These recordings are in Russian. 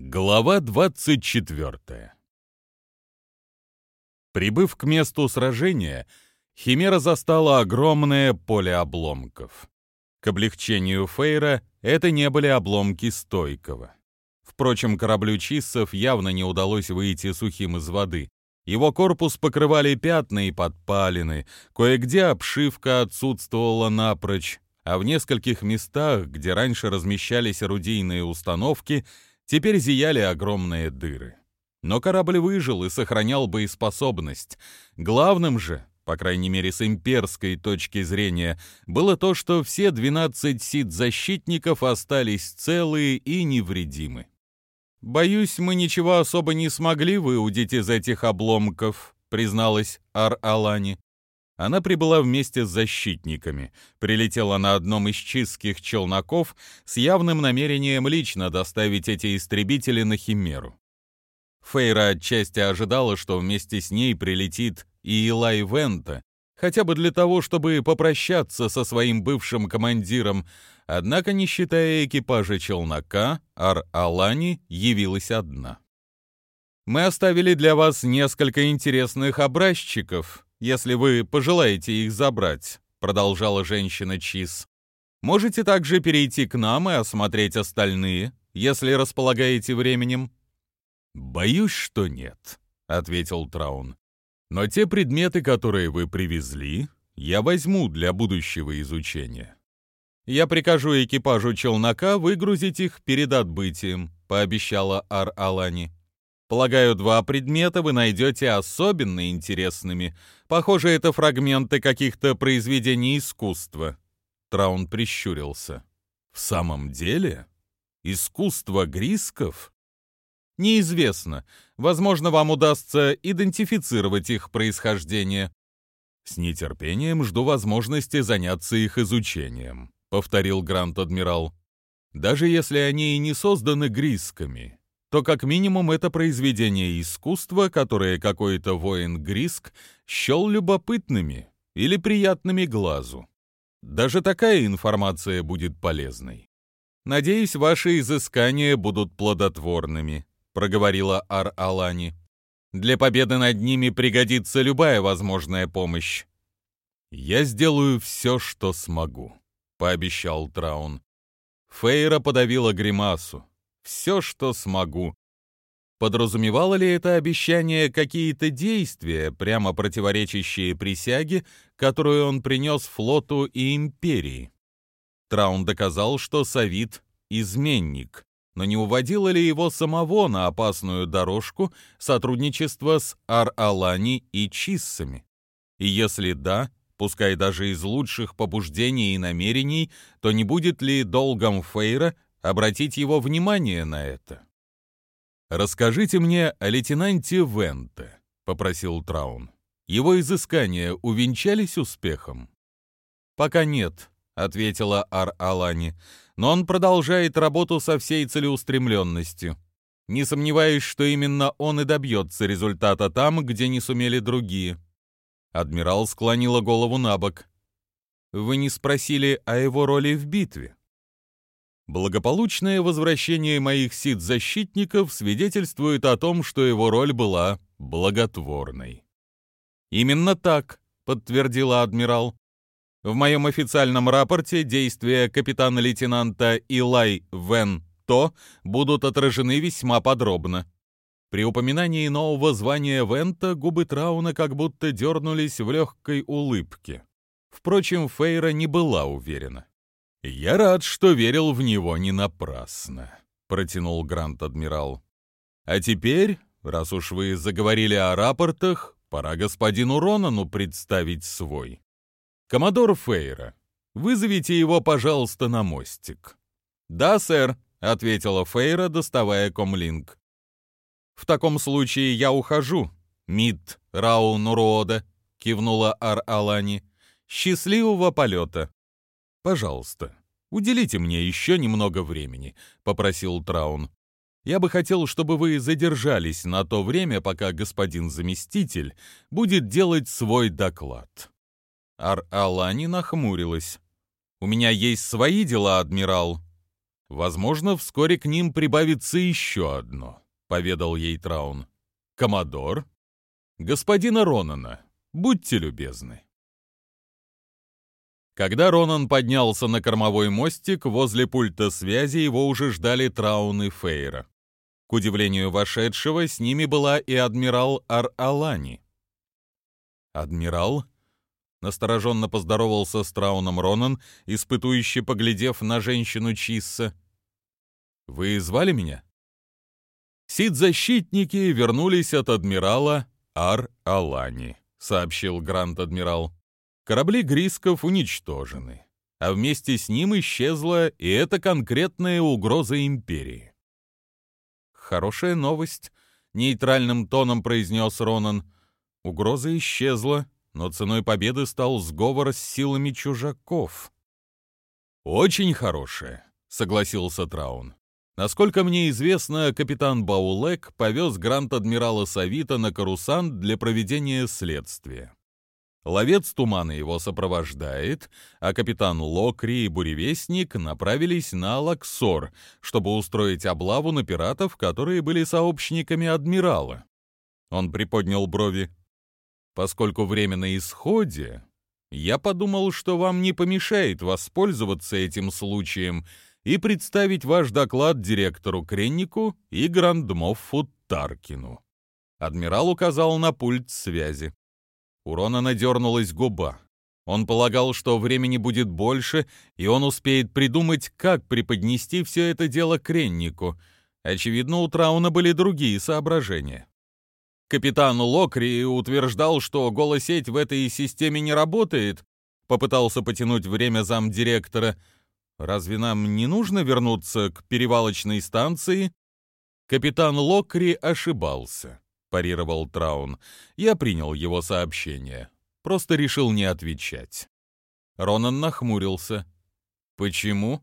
Глава 24 Прибыв к месту сражения, Химера застала огромное поле обломков. К облегчению Фейра это не были обломки стойкого. Впрочем, кораблю Чиссов явно не удалось выйти сухим из воды. Его корпус покрывали пятна и подпалины, кое-где обшивка отсутствовала напрочь, а в нескольких местах, где раньше размещались орудийные установки, Теперь зияли огромные дыры. Но корабль выжил и сохранял боеспособность. Главным же, по крайней мере с имперской точки зрения, было то, что все 12 сит-защитников остались целые и невредимы. «Боюсь, мы ничего особо не смогли выудить из этих обломков», призналась Ар-Алани. Она прибыла вместе с защитниками, прилетела на одном из чистских челноков с явным намерением лично доставить эти истребители на Химеру. Фейра отчасти ожидала, что вместе с ней прилетит и Илай Вента, хотя бы для того, чтобы попрощаться со своим бывшим командиром, однако, не считая экипажа челнока, Ар-Алани явилась одна. «Мы оставили для вас несколько интересных образчиков», если вы пожелаете их забрать», — продолжала женщина Чиз. «Можете также перейти к нам и осмотреть остальные, если располагаете временем». «Боюсь, что нет», — ответил Траун. «Но те предметы, которые вы привезли, я возьму для будущего изучения». «Я прикажу экипажу челнока выгрузить их перед отбытием», — пообещала Ар-Алани. Полагаю, два предмета вы найдете особенно интересными. Похоже, это фрагменты каких-то произведений искусства». Траун прищурился. «В самом деле? Искусство грисков?» «Неизвестно. Возможно, вам удастся идентифицировать их происхождение». «С нетерпением жду возможности заняться их изучением», — повторил Грант-адмирал. «Даже если они и не созданы грисками, то как минимум это произведение искусства, которое какой-то воин Гриск счел любопытными или приятными глазу. Даже такая информация будет полезной. «Надеюсь, ваши изыскания будут плодотворными», — проговорила Ар-Алани. «Для победы над ними пригодится любая возможная помощь». «Я сделаю все, что смогу», — пообещал Траун. Фейра подавила гримасу все, что смогу. Подразумевало ли это обещание какие-то действия, прямо противоречащие присяге, которую он принес флоту и империи? Траун доказал, что Савит — изменник, но не уводило ли его самого на опасную дорожку сотрудничества с Ар-Алани и Чиссами? И если да, пускай даже из лучших побуждений и намерений, то не будет ли долгом Фейра обратить его внимание на это. «Расскажите мне о лейтенанте Венте», — попросил Траун. «Его изыскания увенчались успехом?» «Пока нет», — ответила Ар-Алани, «но он продолжает работу со всей целеустремленностью. Не сомневаюсь, что именно он и добьется результата там, где не сумели другие». Адмирал склонила голову на бок. «Вы не спросили о его роли в битве?» Благополучное возвращение моих сит-защитников свидетельствует о том, что его роль была благотворной. «Именно так», — подтвердила адмирал. «В моем официальном рапорте действия капитана-лейтенанта Илай Вен То будут отражены весьма подробно». При упоминании нового звания Вента губы Трауна как будто дернулись в легкой улыбке. Впрочем, Фейра не была уверена. «Я рад, что верил в него не напрасно», — протянул Грант-адмирал. «А теперь, раз уж вы заговорили о рапортах, пора господину Ронану представить свой. Коммодор Фейра, вызовите его, пожалуйста, на мостик». «Да, сэр», — ответила Фейра, доставая комлинг. «В таком случае я ухожу, Мид Раун Рода», — кивнула Ар-Алани. «Счастливого полета!» «Пожалуйста, уделите мне еще немного времени», — попросил Траун. «Я бы хотел, чтобы вы задержались на то время, пока господин заместитель будет делать свой доклад». Ар-Алани нахмурилась. «У меня есть свои дела, адмирал». Возможно, вскоре к ним прибавится еще одно, поведал ей Траун. Комодор, господина Ронана, будьте любезны. Когда Ронан поднялся на кормовой мостик, возле пульта связи его уже ждали Траун и Фейра. К удивлению вошедшего, с ними была и адмирал Ар-Алани. «Адмирал?» — настороженно поздоровался с Трауном Ронан, испытующе поглядев на женщину Чисса. «Вы звали меня?» «Сид-защитники вернулись от адмирала Ар-Алани», — сообщил Гранд-адмирал. «Корабли Грисков уничтожены, а вместе с ним исчезла и эта конкретная угроза империи». «Хорошая новость», — нейтральным тоном произнес Ронан. «Угроза исчезла, но ценой победы стал сговор с силами чужаков». «Очень хорошая», — согласился Траун. Насколько мне известно, капитан Баулек повез грант-адмирала Савита на Карусан для проведения следствия. Ловец тумана его сопровождает, а капитан Локри и Буревестник направились на Лаксор, чтобы устроить облаву на пиратов, которые были сообщниками адмирала. Он приподнял брови. Поскольку время на исходе, я подумал, что вам не помешает воспользоваться этим случаем и представить ваш доклад директору Креннику и Грандмоффу Таркину. Адмирал указал на пульт связи. У Ронана дернулась губа. Он полагал, что времени будет больше, и он успеет придумать, как преподнести все это дело Креннику. Очевидно, у Трауна были другие соображения. Капитан Локри утверждал, что голосеть в этой системе не работает, попытался потянуть время замдиректора. Разве нам не нужно вернуться к перевалочной станции? Капитан Локри ошибался. — парировал Траун. Я принял его сообщение. Просто решил не отвечать. Ронан нахмурился. «Почему?»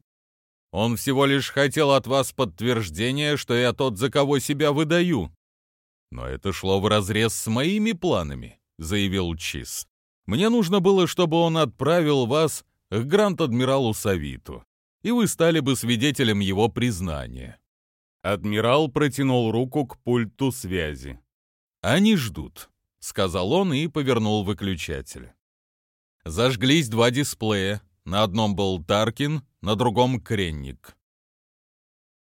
«Он всего лишь хотел от вас подтверждения, что я тот, за кого себя выдаю». «Но это шло вразрез с моими планами», — заявил Чиз. «Мне нужно было, чтобы он отправил вас к Гранд-адмиралу Савиту, и вы стали бы свидетелем его признания». Адмирал протянул руку к пульту связи. «Они ждут», — сказал он и повернул выключатель. Зажглись два дисплея. На одном был Таркин, на другом — Кренник.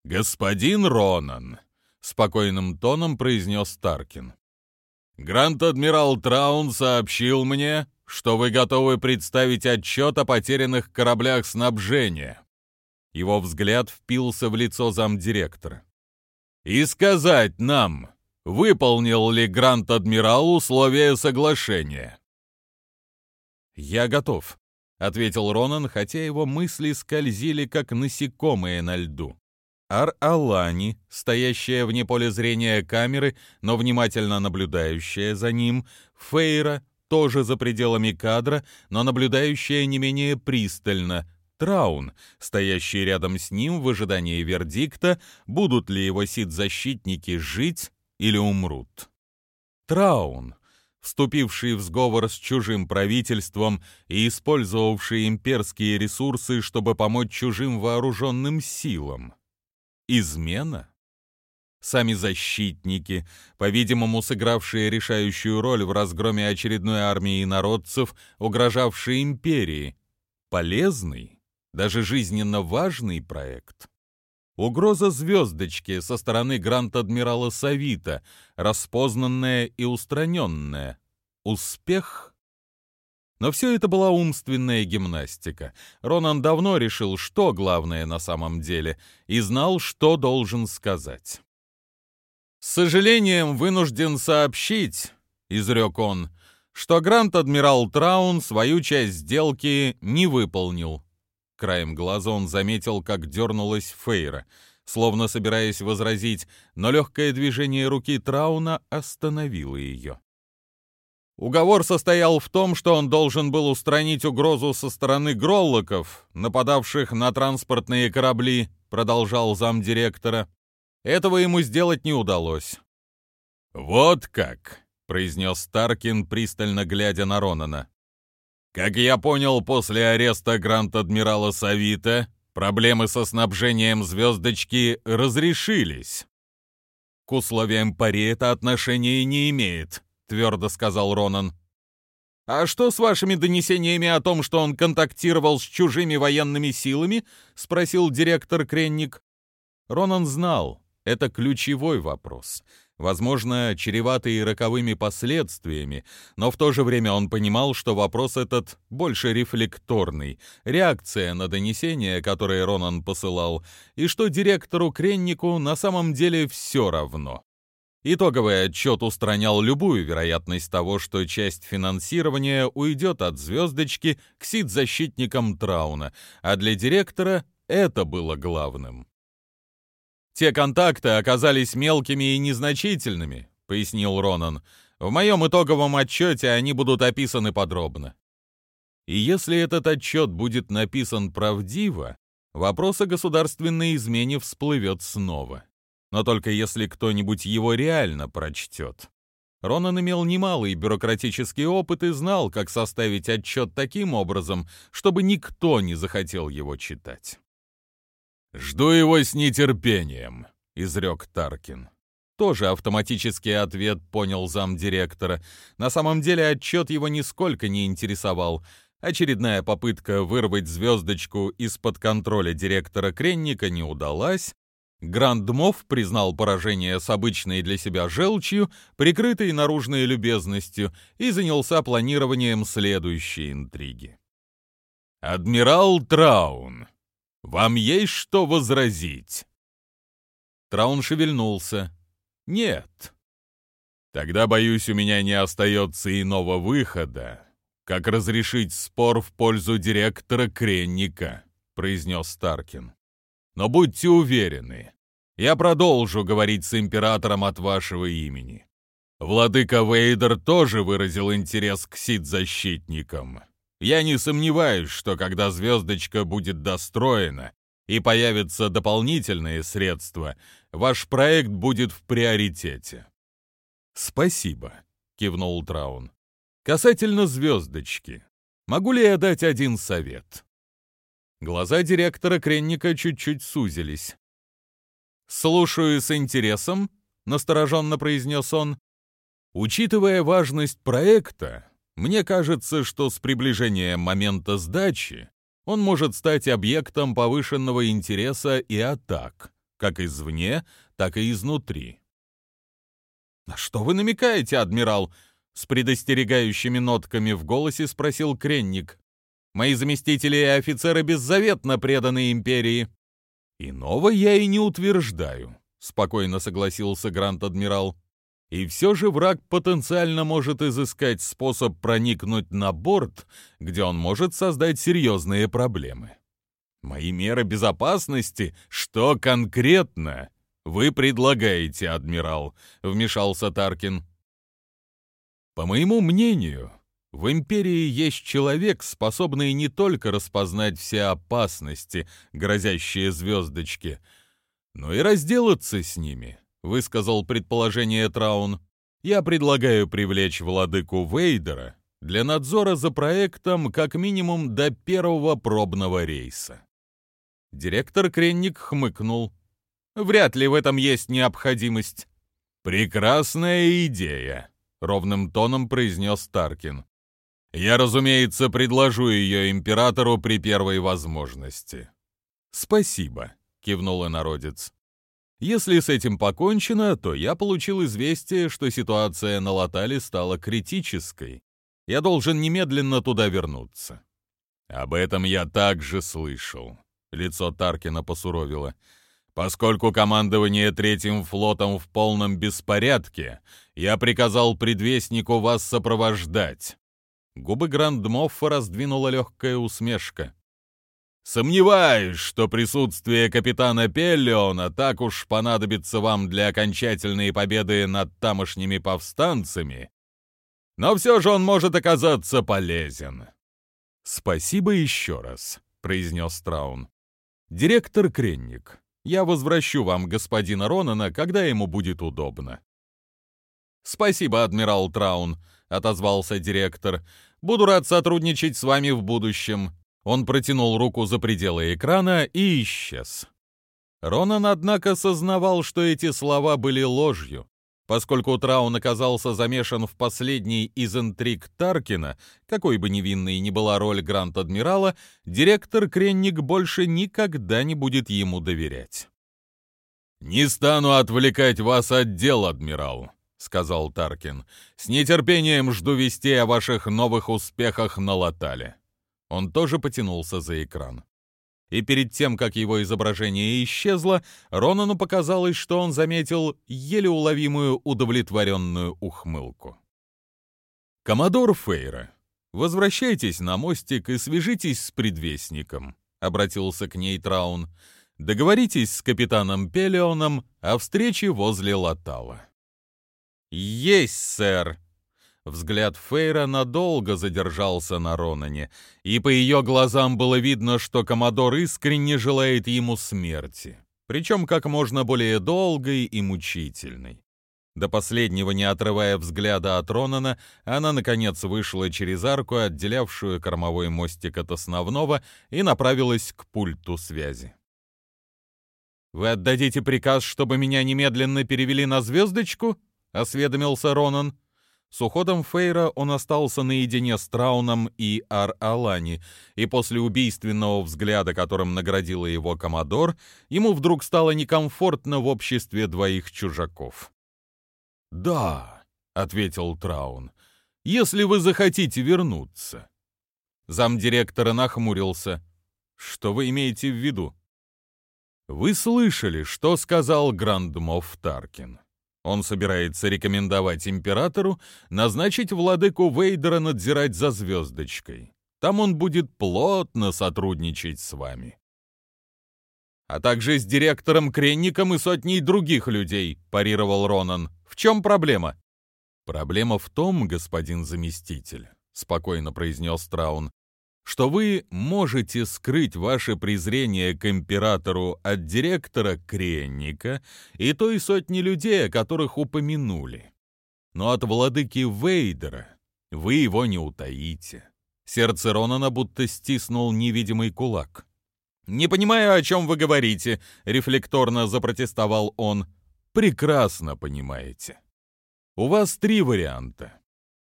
«Господин Ронан», — спокойным тоном произнес Таркин. «Гранд-адмирал Траун сообщил мне, что вы готовы представить отчет о потерянных кораблях снабжения». Его взгляд впился в лицо замдиректора. «И сказать нам, выполнил ли Гранд-адмирал условия соглашения. «Я готов», — ответил Ронан, хотя его мысли скользили, как насекомые на льду. Ар-Алани, стоящая вне поля зрения камеры, но внимательно наблюдающая за ним, Фейра, тоже за пределами кадра, но наблюдающая не менее пристально, Траун, стоящий рядом с ним в ожидании вердикта, будут ли его сид-защитники жить или умрут. Траун, вступивший в сговор с чужим правительством и использовавший имперские ресурсы, чтобы помочь чужим вооруженным силам. Измена? Сами защитники, по-видимому, сыгравшие решающую роль в разгроме очередной армии народцев, угрожавшей империи. Полезный, даже жизненно важный проект. Угроза звездочки со стороны гранд-адмирала Савита, распознанная и устраненная. Успех? Но все это была умственная гимнастика. Ронан давно решил, что главное на самом деле, и знал, что должен сказать. «С сожалением вынужден сообщить», — изрек он, — что гранд-адмирал Траун свою часть сделки не выполнил. Краем глаза он заметил, как дернулась Фейра, словно собираясь возразить, но легкое движение руки Трауна остановило ее. Уговор состоял в том, что он должен был устранить угрозу со стороны гроллоков, нападавших на транспортные корабли, продолжал замдиректора. Этого ему сделать не удалось. «Вот как!» — произнес Старкин, пристально глядя на Ронана. Как я понял, после ареста гранд-адмирала Савита Проблемы со снабжением звездочки разрешились. К условиям пари это отношение не имеет, твердо сказал Ронан. «А что с вашими донесениями о том, что он контактировал с чужими военными силами?» — спросил директор Кренник. Ронан знал, это ключевой вопрос, возможно, чреватый роковыми последствиями, но в то же время он понимал, что вопрос этот больше рефлекторный, реакция на донесения, которые Ронан посылал, и что директору Креннику на самом деле все равно. Итоговый отчет устранял любую вероятность того, что часть финансирования уйдет от звездочки к сид-защитникам Трауна, а для директора это было главным. «Те контакты оказались мелкими и незначительными», — пояснил Ронан. «В моем итоговом отчете они будут описаны подробно». И если этот отчет будет написан правдиво, вопрос о государственной измене всплывет снова но только если кто-нибудь его реально прочтет. Ронан имел немалый бюрократический опыт и знал, как составить отчет таким образом, чтобы никто не захотел его читать. «Жду его с нетерпением», — изрек Таркин. Тоже автоматический ответ понял замдиректора. На самом деле отчет его нисколько не интересовал. Очередная попытка вырвать звездочку из-под контроля директора Кренника не удалась, Грандмов признал поражение с обычной для себя желчью, прикрытой наружной любезностью, и занялся планированием следующей интриги. «Адмирал Траун, вам есть что возразить?» Траун шевельнулся. «Нет». «Тогда, боюсь, у меня не остается иного выхода, как разрешить спор в пользу директора Кренника», — произнес Старкин. Но будьте уверены, я продолжу говорить с императором от вашего имени. Владыка Вейдер тоже выразил интерес к сид-защитникам. Я не сомневаюсь, что когда звездочка будет достроена и появятся дополнительные средства, ваш проект будет в приоритете. Спасибо, кивнул Траун. Касательно звездочки, могу ли я дать один совет? Глаза директора Кренника чуть-чуть сузились. «Слушаю с интересом», — настороженно произнес он. «Учитывая важность проекта, мне кажется, что с приближением момента сдачи он может стать объектом повышенного интереса и атак, как извне, так и изнутри». «На что вы намекаете, адмирал?» — с предостерегающими нотками в голосе спросил Кренник. Мои заместители и офицеры беззаветно преданы империи». «Иного я и не утверждаю», — спокойно согласился Грант-адмирал. «И все же враг потенциально может изыскать способ проникнуть на борт, где он может создать серьезные проблемы. Мои меры безопасности? Что конкретно вы предлагаете, адмирал?» — вмешался Таркин. «По моему мнению, в империи есть человек, способный не только распознать все опасности, грозящие звездочке, но и разделаться с ними, высказал предположение Траун. Я предлагаю привлечь владыку Вейдера для надзора за проектом как минимум до первого пробного рейса. Директор Кренник хмыкнул. Вряд ли в этом есть необходимость. Прекрасная идея, ровным тоном произнес Таркин. Я, разумеется, предложу ее императору при первой возможности. Спасибо, кивнул инородец. Если с этим покончено, то я получил известие, что ситуация на Латале стала критической. Я должен немедленно туда вернуться. Об этом я также слышал. Лицо Таркина посуровило. Поскольку командование Третьим флотом в полном беспорядке, я приказал предвестнику вас сопровождать. Губы Грандмоффа раздвинула легкая усмешка. «Сомневаюсь, что присутствие капитана Пеллиона так уж понадобится вам для окончательной победы над тамошними повстанцами, но все же он может оказаться полезен». «Спасибо еще раз», — произнес Траун. «Директор Кренник, я возвращу вам господина Ронана, когда ему будет удобно». «Спасибо, адмирал Траун», — отозвался директор. Буду рад сотрудничать с вами в будущем. Он протянул руку за пределы экрана и исчез. Ронан, однако, сознавал, что эти слова были ложью. Поскольку Траун оказался замешан в последней из интриг Таркина, какой бы невинной ни была роль Гранд-Адмирала, директор Кренник больше никогда не будет ему доверять. «Не стану отвлекать вас от дел, адмирал», — сказал Таркин. «С нетерпением жду вестей о ваших новых успехах на Латале». Он тоже потянулся за экран и перед тем, как его изображение исчезло, Ронану показалось, что он заметил еле уловимую удовлетворенную ухмылку. «Коммодор Фейра, возвращайтесь на мостик и свяжитесь с предвестником», — обратился к ней Траун. «Договоритесь с капитаном Пелеоном о встрече возле Латала». «Есть, сэр», Взгляд Фейра надолго задержался на Ронане, и по ее глазам было видно, что Комодор искренне желает ему смерти, причем как можно более долгой и мучительной. До последнего не отрывая взгляда от Ронана, она, наконец, вышла через арку, отделявшую кормовой мостик от основного, и направилась к пульту связи. «Вы отдадите приказ, чтобы меня немедленно перевели на звездочку?» — осведомился Ронан. С уходом Фейра он остался наедине с Трауном и Ар-Алани, и после убийственного взгляда, которым наградила его Комодор, ему вдруг стало некомфортно в обществе двоих чужаков. «Да», — ответил Траун, — «если вы захотите вернуться». Замдиректора нахмурился. «Что вы имеете в виду?» «Вы слышали, что сказал Грандмов Таркин?» Он собирается рекомендовать императору назначить владыку Вейдера надзирать за звездочкой. Там он будет плотно сотрудничать с вами. А также с директором Кренником и сотней других людей, парировал Ронан. В чем проблема? Проблема в том, господин заместитель, спокойно произнес Траун, что вы можете скрыть ваше презрение к императору от директора Кренника и той сотни людей, о которых упомянули. Но от владыки Вейдера вы его не утаите. Сердце Ронана будто стиснул невидимый кулак. «Не понимаю, о чем вы говорите», — рефлекторно запротестовал он. «Прекрасно понимаете. У вас три варианта.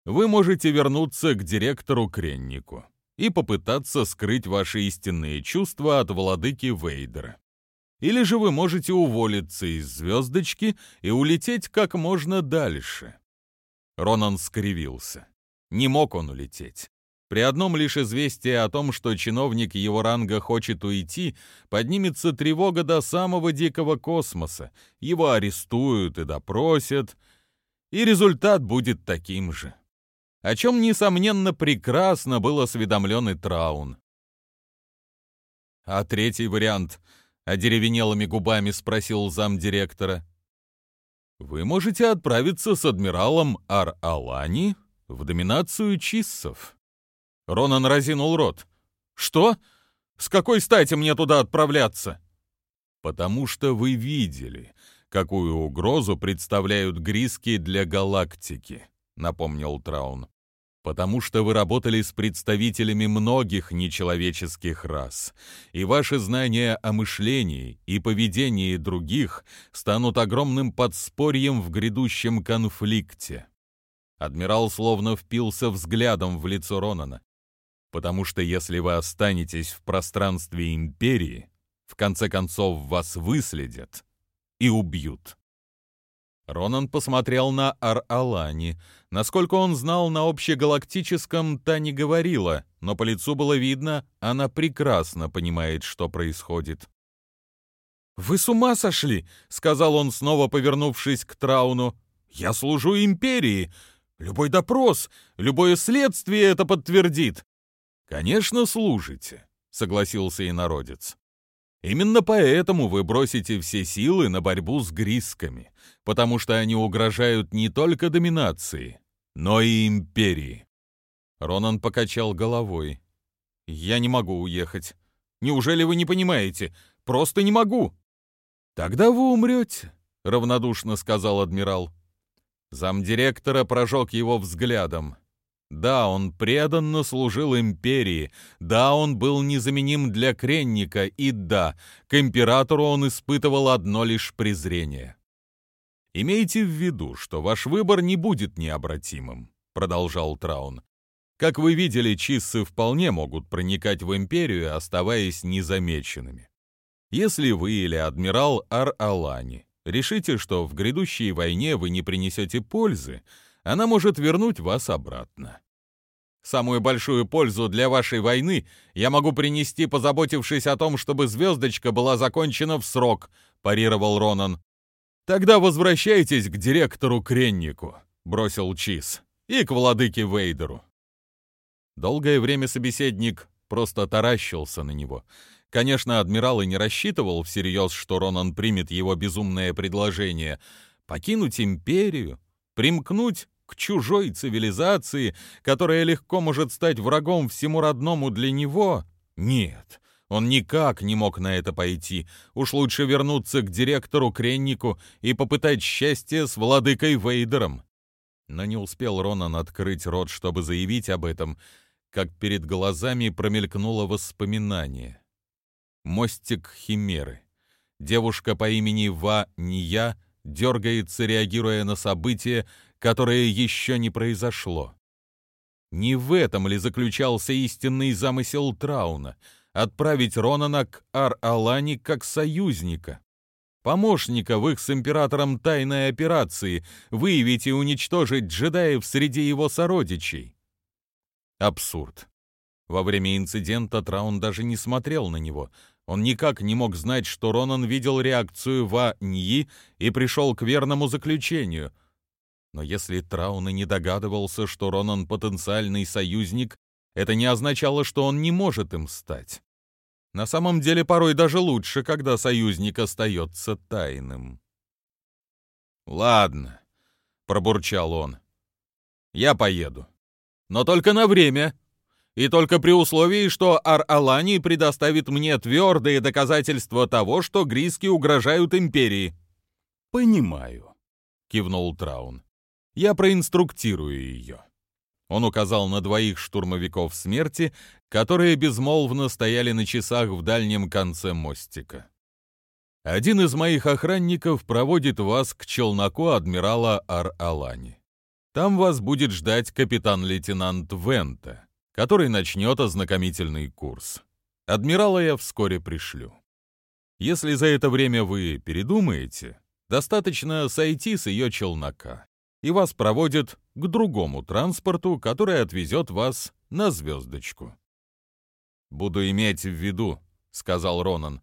Вы можете вернуться к директору Креннику и попытаться скрыть ваши истинные чувства от владыки Вейдера. Или же вы можете уволиться из звездочки и улететь как можно дальше. Ронан скривился. Не мог он улететь. При одном лишь известии о том, что чиновник его ранга хочет уйти, поднимется тревога до самого дикого космоса. Его арестуют и допросят, и результат будет таким же о чем, несомненно, прекрасно был осведомлен и Траун. А третий вариант — одеревенелыми губами спросил замдиректора. «Вы можете отправиться с адмиралом Ар-Алани в доминацию чиссов». Ронан разинул рот. «Что? С какой стати мне туда отправляться?» «Потому что вы видели, какую угрозу представляют гриски для галактики», — напомнил Траун потому что вы работали с представителями многих нечеловеческих рас, и ваши знания о мышлении и поведении других станут огромным подспорьем в грядущем конфликте. Адмирал словно впился взглядом в лицо Ронана, потому что если вы останетесь в пространстве Империи, в конце концов вас выследят и убьют. Ронан посмотрел на Ар-Алани. Насколько он знал, на общегалактическом та не говорила, но по лицу было видно, она прекрасно понимает, что происходит. «Вы с ума сошли!» — сказал он, снова повернувшись к Трауну. «Я служу империи. Любой допрос, любое следствие это подтвердит». «Конечно, служите», — согласился инородец. Именно поэтому вы бросите все силы на борьбу с грисками, потому что они угрожают не только доминации, но и империи. Ронан покачал головой. «Я не могу уехать. Неужели вы не понимаете? Просто не могу!» «Тогда вы умрете», — равнодушно сказал адмирал. Замдиректора прожег его взглядом. Да, он преданно служил империи, да, он был незаменим для кренника, и да, к императору он испытывал одно лишь презрение. «Имейте в виду, что ваш выбор не будет необратимым», — продолжал Траун. «Как вы видели, чиссы вполне могут проникать в империю, оставаясь незамеченными. Если вы или адмирал Ар-Алани решите, что в грядущей войне вы не принесете пользы, она может вернуть вас обратно. Самую большую пользу для вашей войны я могу принести, позаботившись о том, чтобы звездочка была закончена в срок», — парировал Ронан. «Тогда возвращайтесь к директору Креннику», — бросил Чиз, — «и к владыке Вейдеру». Долгое время собеседник просто таращился на него. Конечно, адмирал и не рассчитывал всерьез, что Ронан примет его безумное предложение. Покинуть империю, примкнуть к чужой цивилизации, которая легко может стать врагом всему родному для него? Нет, он никак не мог на это пойти. Уж лучше вернуться к директору Креннику и попытать счастье с владыкой Вейдером. Но не успел Ронан открыть рот, чтобы заявить об этом, как перед глазами промелькнуло воспоминание. Мостик Химеры. Девушка по имени Ва Ния дергается, реагируя на события, которое еще не произошло. Не в этом ли заключался истинный замысел Трауна — отправить Ронана к Ар-Алани как союзника? Помощника в их с императором тайной операции, выявить и уничтожить джедаев среди его сородичей. Абсурд. Во время инцидента Траун даже не смотрел на него. Он никак не мог знать, что Ронан видел реакцию Ва Ньи и пришел к верному заключению — но если Траун и не догадывался, что Ронан потенциальный союзник, это не означало, что он не может им стать. На самом деле порой даже лучше, когда союзник остается тайным. «Ладно», — пробурчал он, — «я поеду. Но только на время, и только при условии, что Ар-Алани предоставит мне твердые доказательства того, что гриски угрожают империи». «Понимаю», — кивнул Траун. Я проинструктирую ее». Он указал на двоих штурмовиков смерти, которые безмолвно стояли на часах в дальнем конце мостика. «Один из моих охранников проводит вас к челноку адмирала Ар-Алани. Там вас будет ждать капитан-лейтенант Вента, который начнет ознакомительный курс. Адмирала я вскоре пришлю. Если за это время вы передумаете, достаточно сойти с ее челнока и вас проводят к другому транспорту, который отвезет вас на звездочку. «Буду иметь в виду», — сказал Ронан.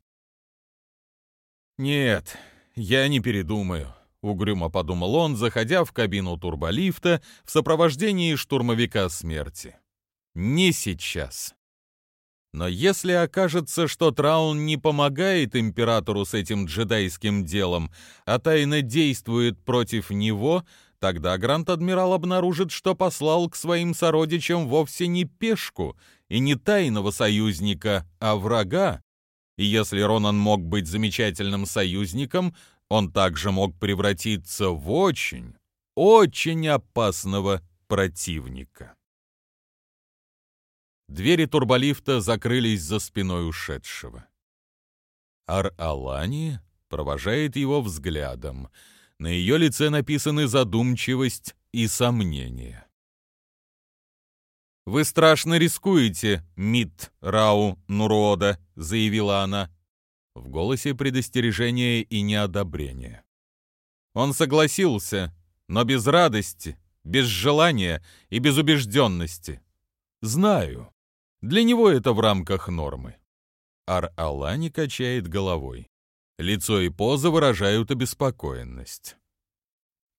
«Нет, я не передумаю», — угрюмо подумал он, заходя в кабину турболифта в сопровождении штурмовика смерти. «Не сейчас». Но если окажется, что Траун не помогает императору с этим джедайским делом, а тайно действует против него, Тогда Гранд-Адмирал обнаружит, что послал к своим сородичам вовсе не пешку и не тайного союзника, а врага. И если Ронан мог быть замечательным союзником, он также мог превратиться в очень, очень опасного противника. Двери турболифта закрылись за спиной ушедшего. Ар-Алани провожает его взглядом — на ее лице написаны задумчивость и сомнение. «Вы страшно рискуете, Мит Рау Нурода», — заявила она. В голосе предостережение и неодобрение. Он согласился, но без радости, без желания и без убежденности. Знаю. Для него это в рамках нормы. Ар-Алани качает головой. Лицо и поза выражают обеспокоенность.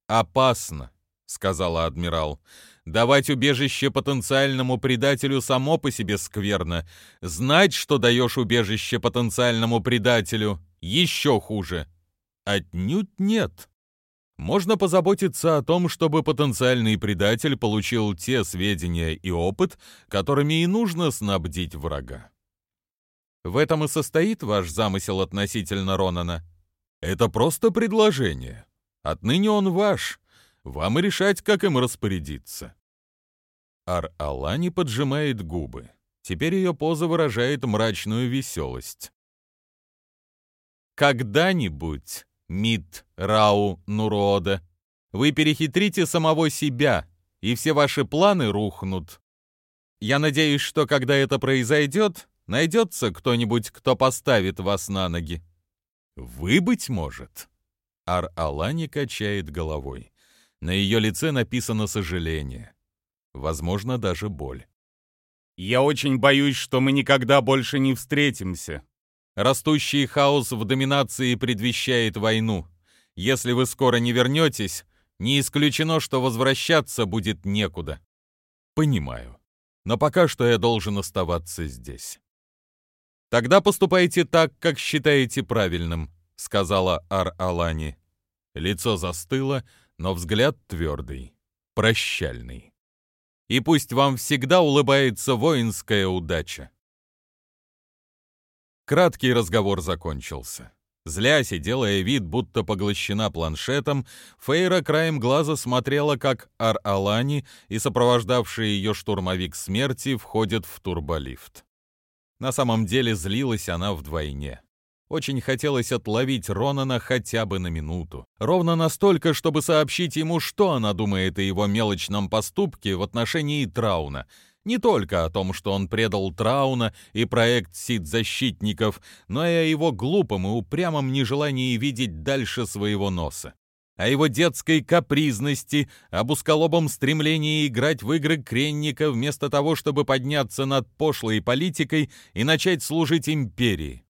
«Опасно», — сказала адмирал. «Давать убежище потенциальному предателю само по себе скверно. Знать, что даешь убежище потенциальному предателю, еще хуже. Отнюдь нет. Можно позаботиться о том, чтобы потенциальный предатель получил те сведения и опыт, которыми и нужно снабдить врага. В этом и состоит ваш замысел относительно Ронана. Это просто предложение. Отныне он ваш. Вам и решать, как им распорядиться. Ар-Алани поджимает губы. Теперь ее поза выражает мрачную веселость. «Когда-нибудь, Мит Рау Нурода, вы перехитрите самого себя, и все ваши планы рухнут. Я надеюсь, что когда это произойдет, найдется кто-нибудь, кто поставит вас на ноги. Вы, быть может?» Ар-Алани качает головой. На ее лице написано сожаление. Возможно, даже боль. «Я очень боюсь, что мы никогда больше не встретимся». Растущий хаос в доминации предвещает войну. Если вы скоро не вернетесь, не исключено, что возвращаться будет некуда. Понимаю. Но пока что я должен оставаться здесь. Тогда поступайте так, как считаете правильным, сказала Ар-Алани. Лицо застыло, но взгляд твердый, прощальный. И пусть вам всегда улыбается воинская удача. Краткий разговор закончился. Злясь и делая вид, будто поглощена планшетом, Фейра краем глаза смотрела, как Ар-Алани и сопровождавший ее штурмовик смерти входят в турболифт. На самом деле злилась она вдвойне. Очень хотелось отловить Ронана хотя бы на минуту. Ровно настолько, чтобы сообщить ему, что она думает о его мелочном поступке в отношении Трауна — не только о том, что он предал Трауна и проект Сид-защитников, но и о его глупом и упрямом нежелании видеть дальше своего носа. О его детской капризности, об усколобом стремлении играть в игры Кренника вместо того, чтобы подняться над пошлой политикой и начать служить империи.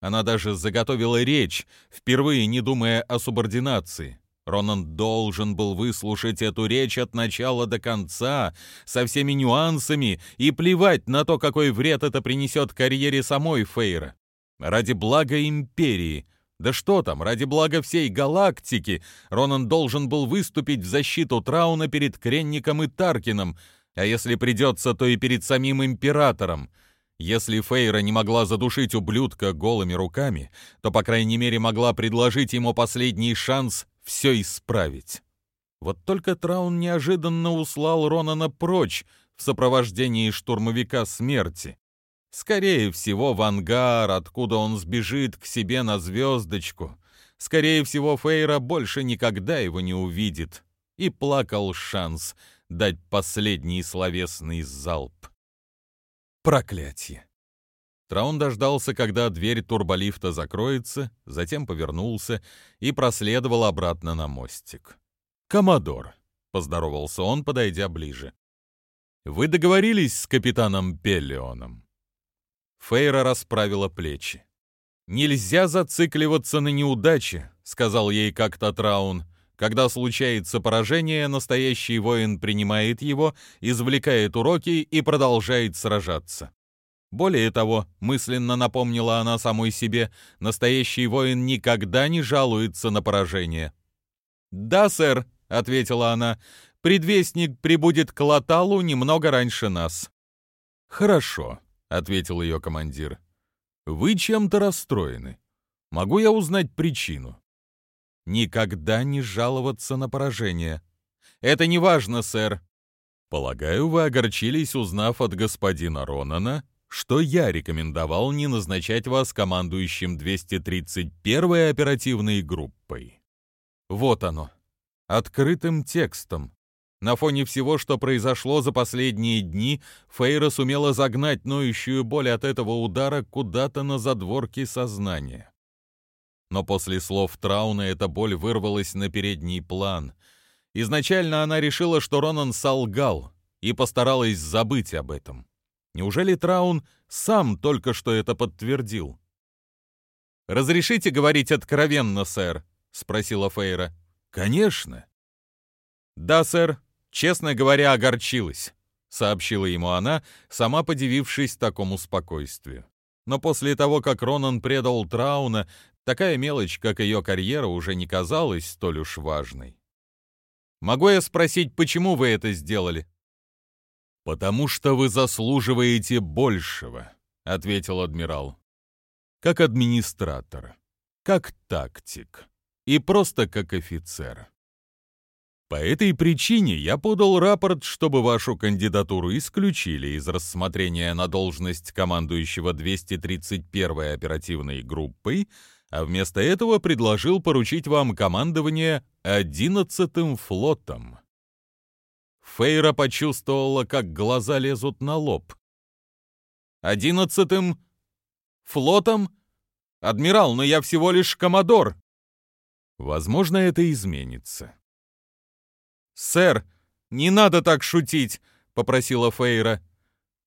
Она даже заготовила речь, впервые не думая о субординации. Ронан должен был выслушать эту речь от начала до конца, со всеми нюансами, и плевать на то, какой вред это принесет карьере самой Фейра. Ради блага Империи, да что там, ради блага всей галактики, Ронан должен был выступить в защиту Трауна перед Кренником и Таркином, а если придется, то и перед самим Императором. Если Фейра не могла задушить ублюдка голыми руками, то, по крайней мере, могла предложить ему последний шанс все исправить. Вот только Траун неожиданно услал Ронана прочь в сопровождении штурмовика смерти. Скорее всего, в ангар, откуда он сбежит к себе на звездочку. Скорее всего, Фейра больше никогда его не увидит. И плакал шанс дать последний словесный залп. Проклятие! Траун дождался, когда дверь турболифта закроется, затем повернулся и проследовал обратно на мостик. «Коммодор», — поздоровался он, подойдя ближе. «Вы договорились с капитаном Пеллионом?» Фейра расправила плечи. «Нельзя зацикливаться на неудаче», — сказал ей как-то Траун. «Когда случается поражение, настоящий воин принимает его, извлекает уроки и продолжает сражаться. Более того, мысленно напомнила она самой себе, настоящий воин никогда не жалуется на поражение. «Да, сэр», — ответила она, — «предвестник прибудет к Латалу немного раньше нас». «Хорошо», — ответил ее командир. «Вы чем-то расстроены. Могу я узнать причину?» «Никогда не жаловаться на поражение». «Это не важно, сэр». «Полагаю, вы огорчились, узнав от господина Ронана, что я рекомендовал не назначать вас командующим 231-й оперативной группой. Вот оно, открытым текстом. На фоне всего, что произошло за последние дни, Фейра сумела загнать ноющую боль от этого удара куда-то на задворки сознания. Но после слов Трауна эта боль вырвалась на передний план. Изначально она решила, что Ронан солгал, и постаралась забыть об этом. Неужели Траун сам только что это подтвердил? «Разрешите говорить откровенно, сэр?» — спросила Фейра. «Конечно». «Да, сэр. Честно говоря, огорчилась», — сообщила ему она, сама подивившись такому спокойствию. Но после того, как Ронан предал Трауна, такая мелочь, как ее карьера, уже не казалась столь уж важной. «Могу я спросить, почему вы это сделали?» «Потому что вы заслуживаете большего», — ответил адмирал. «Как администратор, как тактик и просто как офицер». По этой причине я подал рапорт, чтобы вашу кандидатуру исключили из рассмотрения на должность командующего 231-й оперативной группой, а вместо этого предложил поручить вам командование 11-м флотом. Фейра почувствовала, как глаза лезут на лоб. «Одиннадцатым флотом? Адмирал, но я всего лишь коммодор!» Возможно, это изменится. «Сэр, не надо так шутить!» — попросила Фейра.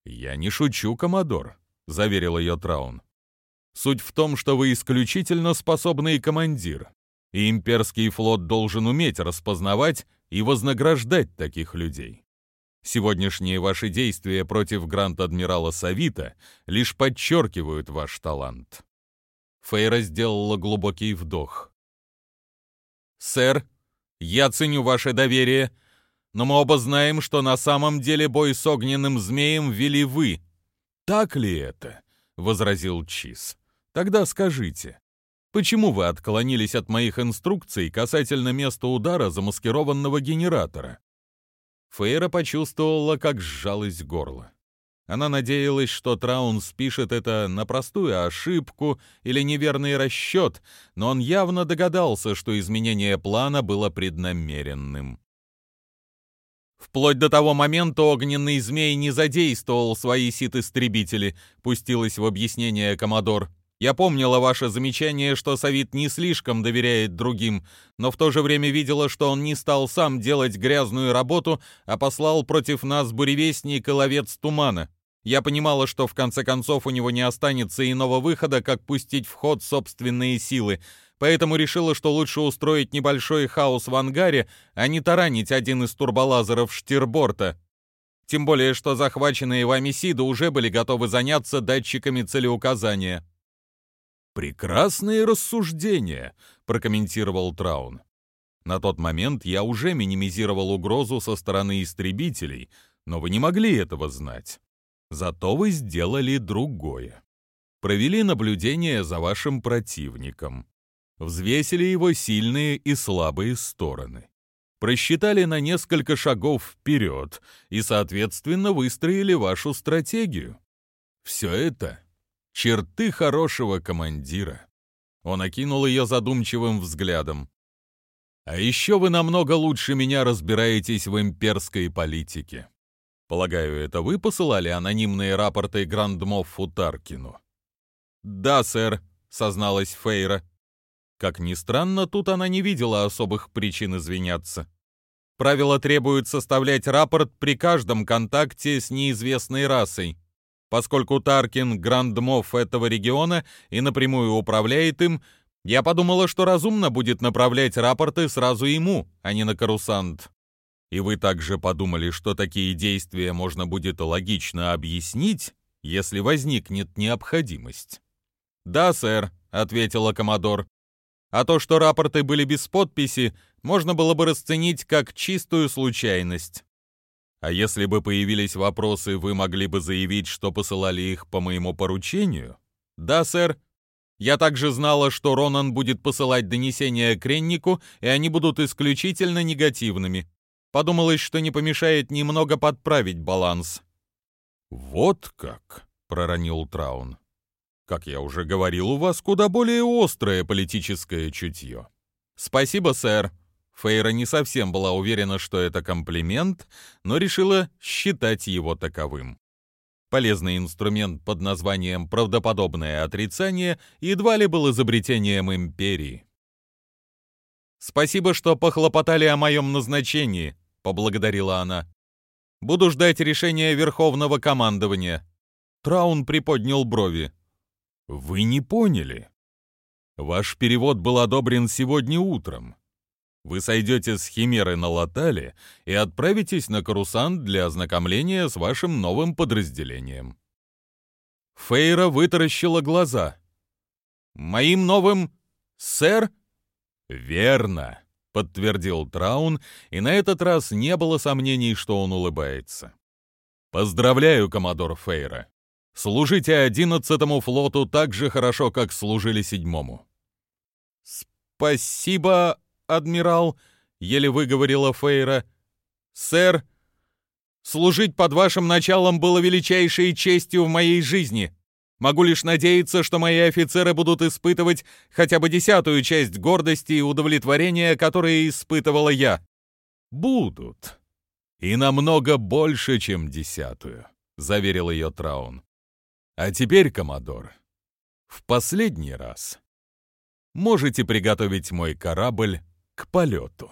«Я не шучу, коммодор», — заверил ее Траун. «Суть в том, что вы исключительно способный командир, и имперский флот должен уметь распознавать и вознаграждать таких людей. Сегодняшние ваши действия против гранд-адмирала Савита лишь подчеркивают ваш талант». Фейра сделала глубокий вдох. «Сэр, я ценю ваше доверие, но мы оба знаем, что на самом деле бой с огненным змеем вели вы. Так ли это? возразил Чиз. Тогда скажите, почему вы отклонились от моих инструкций касательно места удара замаскированного генератора? Фейра почувствовала, как сжалось горло. Она надеялась, что Траун спишет это на простую ошибку или неверный расчет, но он явно догадался, что изменение плана было преднамеренным. Вплоть до того момента огненный змей не задействовал свои сит-истребители, пустилась в объяснение Комодор. Я помнила ваше замечание, что Савит не слишком доверяет другим, но в то же время видела, что он не стал сам делать грязную работу, а послал против нас буревестник и ловец тумана. Я понимала, что в конце концов у него не останется иного выхода, как пустить в ход собственные силы, поэтому решила, что лучше устроить небольшой хаос в ангаре, а не таранить один из турболазеров штирборта. Тем более, что захваченные вами Сиды уже были готовы заняться датчиками целеуказания. «Прекрасные рассуждения», — прокомментировал Траун. «На тот момент я уже минимизировал угрозу со стороны истребителей, но вы не могли этого знать. Зато вы сделали другое. Провели наблюдение за вашим противником. Взвесили его сильные и слабые стороны. Просчитали на несколько шагов вперед и, соответственно, выстроили вашу стратегию. Все это Черты хорошего командира. Он окинул ее задумчивым взглядом. А еще вы намного лучше меня разбираетесь в имперской политике. Полагаю, это вы посылали анонимные рапорты Грандмоффу Таркину? Да, сэр, созналась Фейра. Как ни странно, тут она не видела особых причин извиняться. Правило требует составлять рапорт при каждом контакте с неизвестной расой поскольку Таркин — грандмов этого региона и напрямую управляет им, я подумала, что разумно будет направлять рапорты сразу ему, а не на Карусант. И вы также подумали, что такие действия можно будет логично объяснить, если возникнет необходимость. «Да, сэр», — ответила Комодор. «А то, что рапорты были без подписи, можно было бы расценить как чистую случайность. А если бы появились вопросы, вы могли бы заявить, что посылали их по моему поручению? Да, сэр. Я также знала, что Ронан будет посылать донесения Креннику, и они будут исключительно негативными. Подумалось, что не помешает немного подправить баланс. Вот как, проронил Траун. Как я уже говорил, у вас куда более острое политическое чутье. Спасибо, сэр, Фейра не совсем была уверена, что это комплимент, но решила считать его таковым. Полезный инструмент под названием «правдоподобное отрицание» едва ли был изобретением империи. «Спасибо, что похлопотали о моем назначении», — поблагодарила она. «Буду ждать решения Верховного командования». Траун приподнял брови. «Вы не поняли. Ваш перевод был одобрен сегодня утром. Вы сойдете с Химеры на Латале и отправитесь на Карусант для ознакомления с вашим новым подразделением». Фейра вытаращила глаза. «Моим новым... сэр?» «Верно», — подтвердил Траун, и на этот раз не было сомнений, что он улыбается. «Поздравляю, коммодор Фейра. Служите одиннадцатому флоту так же хорошо, как служили седьмому». «Спасибо, адмирал!» еле выговорила Фейра. «Сэр, служить под вашим началом было величайшей честью в моей жизни. Могу лишь надеяться, что мои офицеры будут испытывать хотя бы десятую часть гордости и удовлетворения, которые испытывала я». «Будут. И намного больше, чем десятую», — заверил ее Траун. «А теперь, Комодор, в последний раз можете приготовить мой корабль к полету.